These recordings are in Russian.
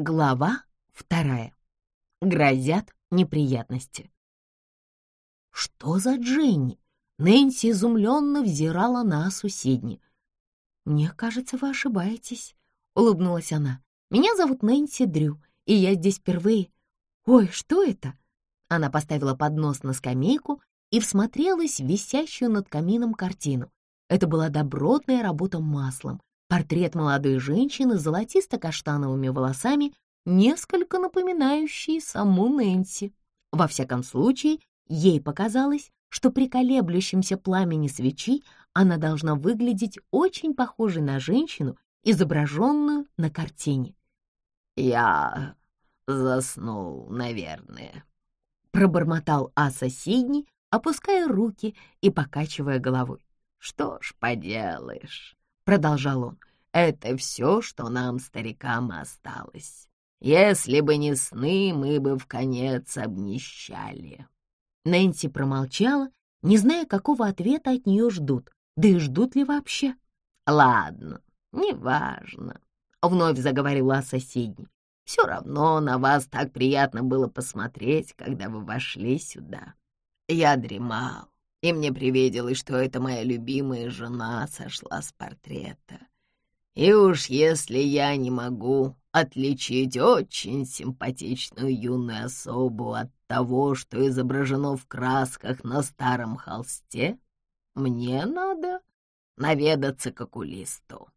Глава вторая. Грозят неприятности. Что за Дженни? Нэнси изумленно взирала на Асу Сидни. «Мне кажется, вы ошибаетесь», — улыбнулась она. «Меня зовут Нэнси Дрю, и я здесь впервые. Ой, что это?» Она поставила поднос на скамейку и всмотрелась в висящую над камином картину. Это была добротная работа маслом, портрет молодой женщины с золотисто-каштановыми волосами, несколько напоминающий саму Нэнси. Во всяком случае, ей показалось, что при колеблющемся пламени свечи она должна выглядеть очень похожей на женщину, изображенную на картине. «Я заснул, наверное», — пробормотал Аса Сидни, опуская руки и покачивая головой. «Что ж поделаешь», — продолжал он, — «это все, что нам, старикам, осталось. Если бы не сны, мы бы в конец обнищали». Нэнси промолчала, не зная, какого ответа от нее ждут, да и ждут ли вообще. «Ладно, неважно», — вновь заговорила соседней. «Все равно на вас так приятно было посмотреть, когда вы вошли сюда. Я дремал, и мне привиделось, что это моя любимая жена сошла с портрета. И уж если я не могу отличить очень симпатичную юную особу от того, что изображено в красках на старом холсте, мне надо наведаться к окулисту».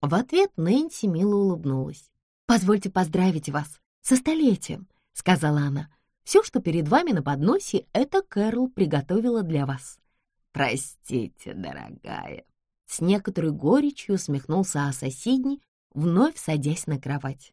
В ответ Нэнси мило улыбнулась. «Позвольте поздравить вас со столетием», — сказала она. «Все, что перед вами на подносе, это Кэрол приготовила для вас». «Простите, дорогая», — с некоторой горечью усмехнулся о соседней, вновь садясь на кровать.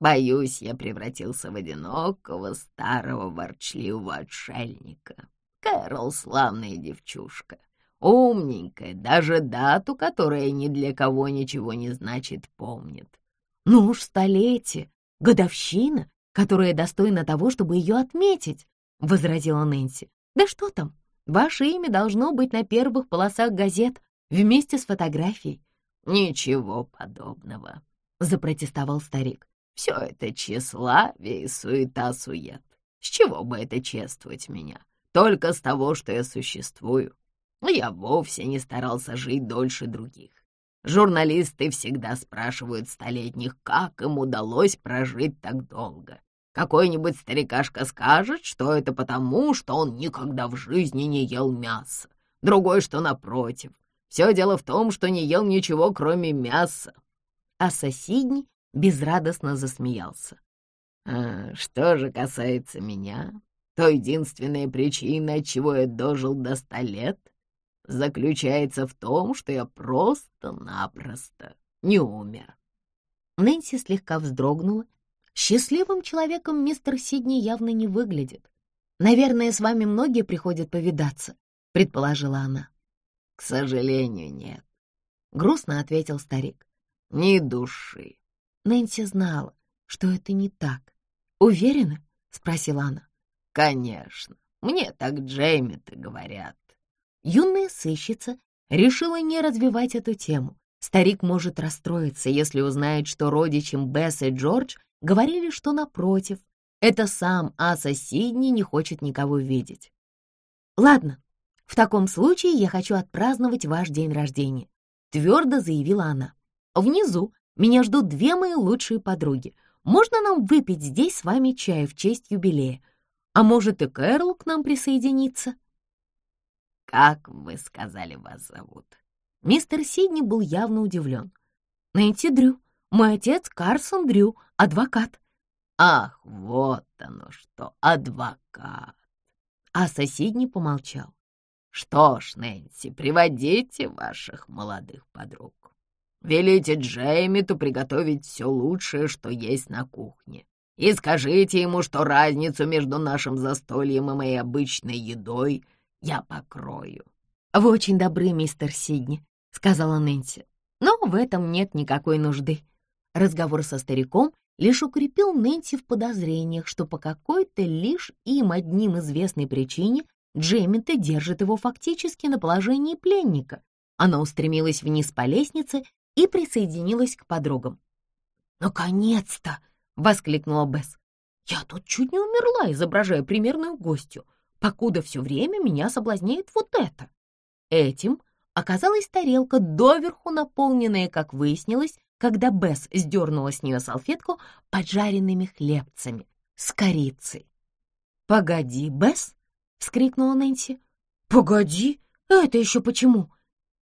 «Боюсь, я превратился в одинокого старого ворчливого отшельника. Кэрол — славная девчушка, умненькая, даже дату, которая ни для кого ничего не значит, помнит. Ну уж столетие, годовщина, которая достойна того, чтобы ее отметить, — возразила Нэнси. Да что там, ваше имя должно быть на первых полосах газет вместе с фотографией. Ничего подобного, — запротестовал старик. Все это тщеславие и суета-сует. С чего бы это чествовать меня? Только с того, что я существую. Я вовсе не старался жить дольше других. Журналисты всегда спрашивают столетних, как им удалось прожить так долго. Какой-нибудь старикашка скажет, что это потому, что он никогда в жизни не ел мяса. Другой, что напротив. Все дело в том, что не ел ничего, кроме мяса. А соседний безрадостно засмеялся. А, что же касается меня, то единственная причина, от чего я дожил до ста лет — заключается в том, что я просто-напросто не умер. Нэнси слегка вздрогнула. Счастливым человеком мистер Сидни явно не выглядит. Наверное, с вами многие приходят повидаться, предположила она. К сожалению, нет, грустно ответил старик. Ни души. Нэнси знала, что это не так. Уверена? спросила она. Конечно, мне так Джейми-то говорят. Юная сыщица решила не развивать эту тему. Старик может расстроиться, если узнает, что родичам Бесс и Джордж говорили, что, напротив, это сам Аса Сидни не хочет никого видеть. «Ладно, в таком случае я хочу отпраздновать ваш день рождения», — твердо заявила она. «Внизу меня ждут две мои лучшие подруги. Можно нам выпить здесь с вами чай в честь юбилея? А может, и Кэрол к нам присоединится?» «Как вы сказали, вас зовут?» Мистер Сидни был явно удивлен. «Нэнси Дрю. Мой отец Карсон Дрю, адвокат». «Ах, вот оно что, адвокат!» А соседний помолчал. «Что ж, Нэнси, приводите ваших молодых подруг. Велите Джеймиту приготовить все лучшее, что есть на кухне. И скажите ему, что разницу между нашим застольем и моей обычной едой — я покрою». «Вы очень добры, мистер Сидни», — сказала Нэнси. «Но в этом нет никакой нужды». Разговор со стариком лишь укрепил Нэнси в подозрениях, что по какой-то лишь им одним известной причине Джейминта держит его фактически на положении пленника. Она устремилась вниз по лестнице и присоединилась к подругам. «Наконец-то!» —— воскликнула Бесс. «Я тут чуть не умерла, изображая примерную гостью, покуда все время меня соблазняет вот это». Этим оказалась тарелка, доверху наполненная, как выяснилось, когда Бесс сдернула с нее салфетку поджаренными хлебцами с корицей. «Погоди, Бесс!» — вскрикнула Нэнси. «Погоди! Это еще почему?»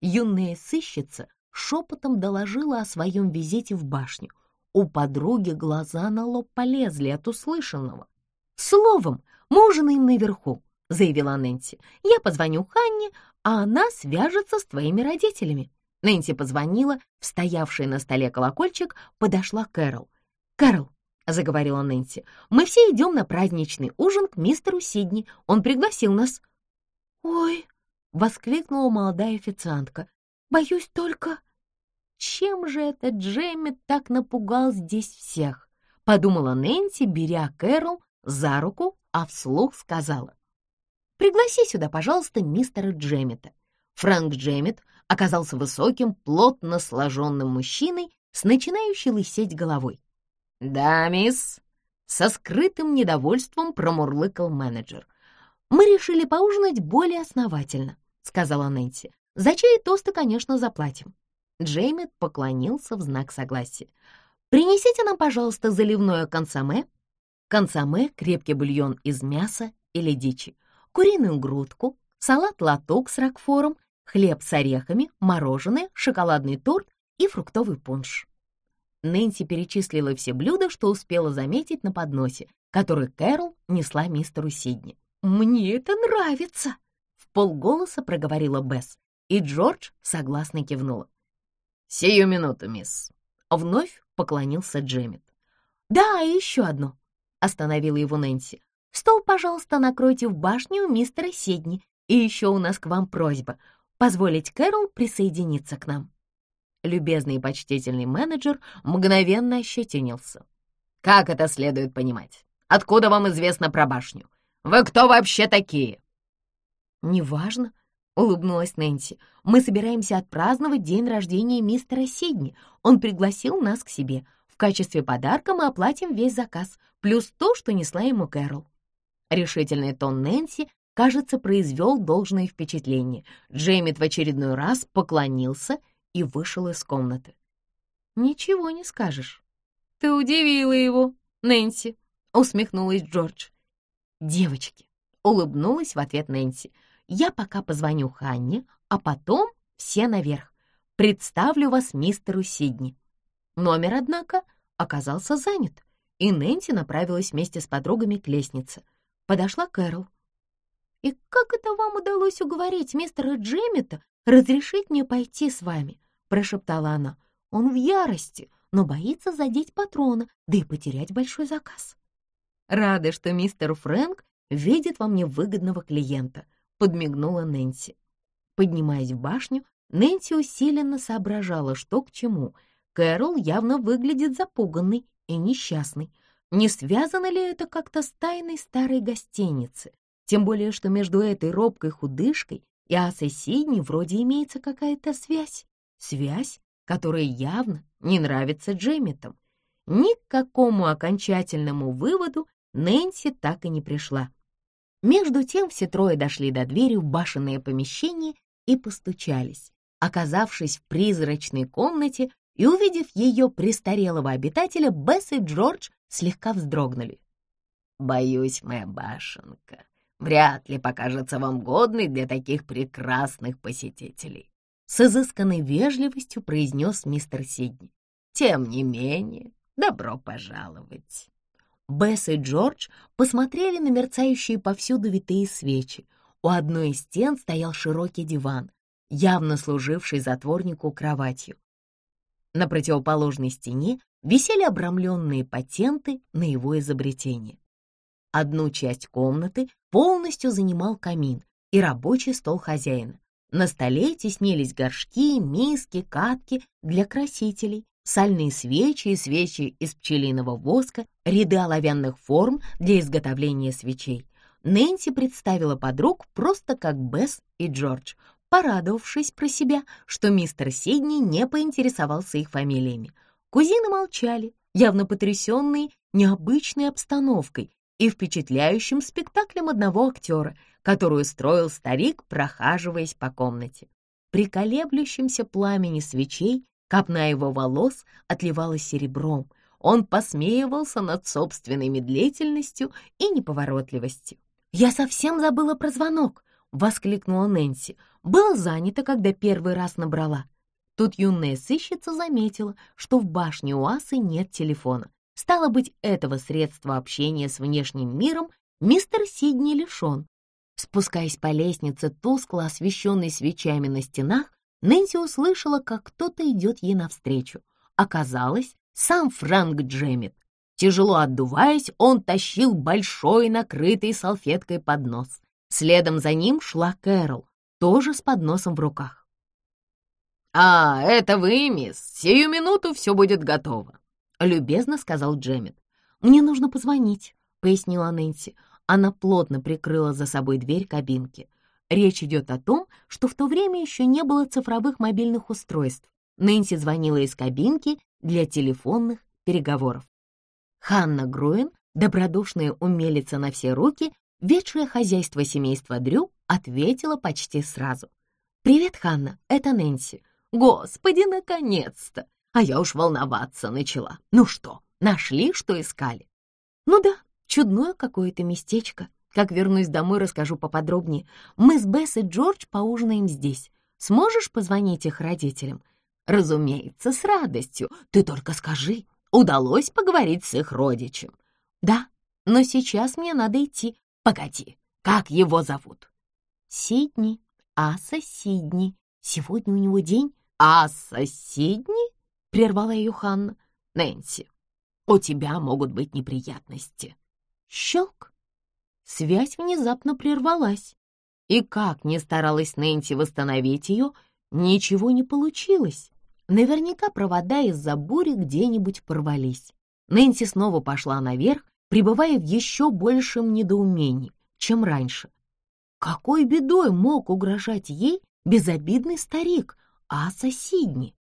Юная сыщица шепотом доложила о своем визите в башню. У подруги глаза на лоб полезли от услышанного. «Словом, мы ужинаем наверху», — заявила Нэнси. «Я позвоню Ханне, а она свяжется с твоими родителями». Нэнси позвонила, в стоявший на столе колокольчик подошла Кэрол. «Кэрол», — заговорила Нэнси, — «мы все идем на праздничный ужин к мистеру Сидни. Он пригласил нас». «Ой!» — воскликнула молодая официантка. «Боюсь только...» «Чем же этот Джемми так напугал здесь всех?» — подумала Нэнси, беря Кэрол за руку, а вслух сказала. «Пригласи сюда, пожалуйста, мистера Джеммета». Фрэнк Джеммет оказался высоким, плотно сложенным мужчиной с начинающей лысеть головой. «Да, мисс», — со скрытым недовольством промурлыкал менеджер. «Мы решили поужинать более основательно», — сказала Нэнси. «За чай тосты, конечно, заплатим». Джеймит поклонился в знак согласия. «Принесите нам, пожалуйста, заливное консоме». Консоме — крепкий бульон из мяса или дичи, куриную грудку, салат-лоток с ракфором, хлеб с орехами, мороженое, шоколадный торт и фруктовый пунш. Нэнси перечислила все блюда, что успела заметить на подносе, который Кэрол несла мистеру Сидни. «Мне это нравится!» — в полголоса проговорила Бесс, и Джордж согласно кивнула. «Сию минуту, мисс!» — вновь поклонился Джеммит. «Да, и еще одно!» — остановила его Нэнси. «Стол, пожалуйста, накройте в башню мистера Сидни, и еще у нас к вам просьба позволить Кэрол присоединиться к нам». Любезный и почтительный менеджер мгновенно ощетинился. «Как это следует понимать? Откуда вам известно про башню? Вы кто вообще такие?» «Неважно», — улыбнулась Нэнси. «Мы собираемся отпраздновать день рождения мистера Сидни. Он пригласил нас к себе. В качестве подарка мы оплатим весь заказ, плюс то, что несла ему Кэрол». Решительный тон Нэнси кажется, произвел должное впечатление. Джеймит в очередной раз поклонился и вышел из комнаты. «Ничего не скажешь. Ты удивила его, Нэнси», — усмехнулась Джордж. «Девочки», — улыбнулась в ответ Нэнси, «я пока позвоню Ханне, а потом все наверх. Представлю вас мистеру Сидни». Номер, однако, оказался занят, и Нэнси направилась вместе с подругами к лестнице. Подошла Кэрол. «И как это вам удалось уговорить мистера Джеммета разрешить мне пойти с вами?» — прошептала она. «Он в ярости, но боится задеть патрона, да и потерять большой заказ». «Рада, что мистер Фрэнк видит во мне выгодного клиента», — подмигнула Нэнси. Поднимаясь в башню, Нэнси усиленно соображала, что к чему. Кэрол явно выглядит запуганной и несчастной. Не связано ли это как-то с тайной старой гостиницы? Тем более, что между этой робкой худышкой и Асой Сидни вроде имеется какая-то связь. Связь, которая явно не нравится Джемметам. Ни к какому окончательному выводу Нэнси так и не пришла. Между тем все трое дошли до двери в башенное помещение и постучались. Оказавшись в призрачной комнате и увидев ее престарелого обитателя, Бесс и Джордж слегка вздрогнули. «Боюсь, моя башенка», вряд ли покажется вам годной для таких прекрасных посетителей», — с изысканной вежливостью произнес мистер Сидни. «Тем не менее, добро пожаловать». Бесс и Джордж посмотрели на мерцающие повсюду витые свечи. У одной из стен стоял широкий диван, явно служивший затворнику кроватью. На противоположной стене висели обрамленные патенты на его изобретение. Одну часть комнаты полностью занимал камин и рабочий стол хозяина. На столе теснились горшки, миски, катки для красителей, сальные свечи и свечи из пчелиного воска, ряды оловянных форм для изготовления свечей. Нэнси представила подруг просто как Бесс и Джордж, порадовавшись про себя, что мистер Сидни не поинтересовался их фамилиями. Кузины молчали, явно потрясенные необычной обстановкой и впечатляющим спектаклем одного актера, который устроил старик, прохаживаясь по комнате. При колеблющемся пламени свечей копна его волос отливала серебром, он посмеивался над собственной медлительностью и неповоротливостью. «Я совсем забыла про звонок!» — воскликнула Нэнси. «Была занята, когда первый раз набрала». Тут юная сыщица заметила, что в башне у Асы нет телефона. Стало быть, этого средства общения с внешним миром мистер Сидни лишен. Спускаясь по лестнице, тускло освещенной свечами на стенах, Нэнси услышала, как кто-то идет ей навстречу. Оказалось, сам Фрэнк Джеммит. Тяжело отдуваясь, он тащил большой накрытый салфеткой поднос. Следом за ним шла Кэрол, тоже с подносом в руках. «А, это вы, мисс, сию минуту все будет готово», — любезно сказал Джеммит. «Мне нужно позвонить», — пояснила Нэнси. Она плотно прикрыла за собой дверь кабинки. Речь идет о том, что в то время еще не было цифровых мобильных устройств. Нэнси звонила из кабинки для телефонных переговоров. Ханна Груин, добродушная умелица на все руки, ведшая хозяйство семейства Дрю, ответила почти сразу. «Привет, Ханна, это Нэнси. Господи, наконец-то! А я уж волноваться начала. Ну что, нашли, что искали? Ну да, чудное какое-то местечко. Как вернусь домой, расскажу поподробнее. Мы с Бесс и Джордж поужинаем здесь. Сможешь позвонить их родителям? Разумеется, с радостью. Ты только скажи, удалось поговорить с их родичем? Да, но сейчас мне надо идти. Погоди, как его зовут? Сидни, Аса Сидни. Сегодня у него день «А соседни?» — прервала ее Ханна. «Нэнси, у тебя могут быть неприятности». Щелк! Связь внезапно прервалась. И как ни старалась Нэнси восстановить ее, ничего не получилось. Наверняка провода из-за бури где-нибудь порвались. Нэнси снова пошла наверх, пребывая в еще большем недоумении, чем раньше. Какой бедой мог угрожать ей безобидный старик, Аса Сидни.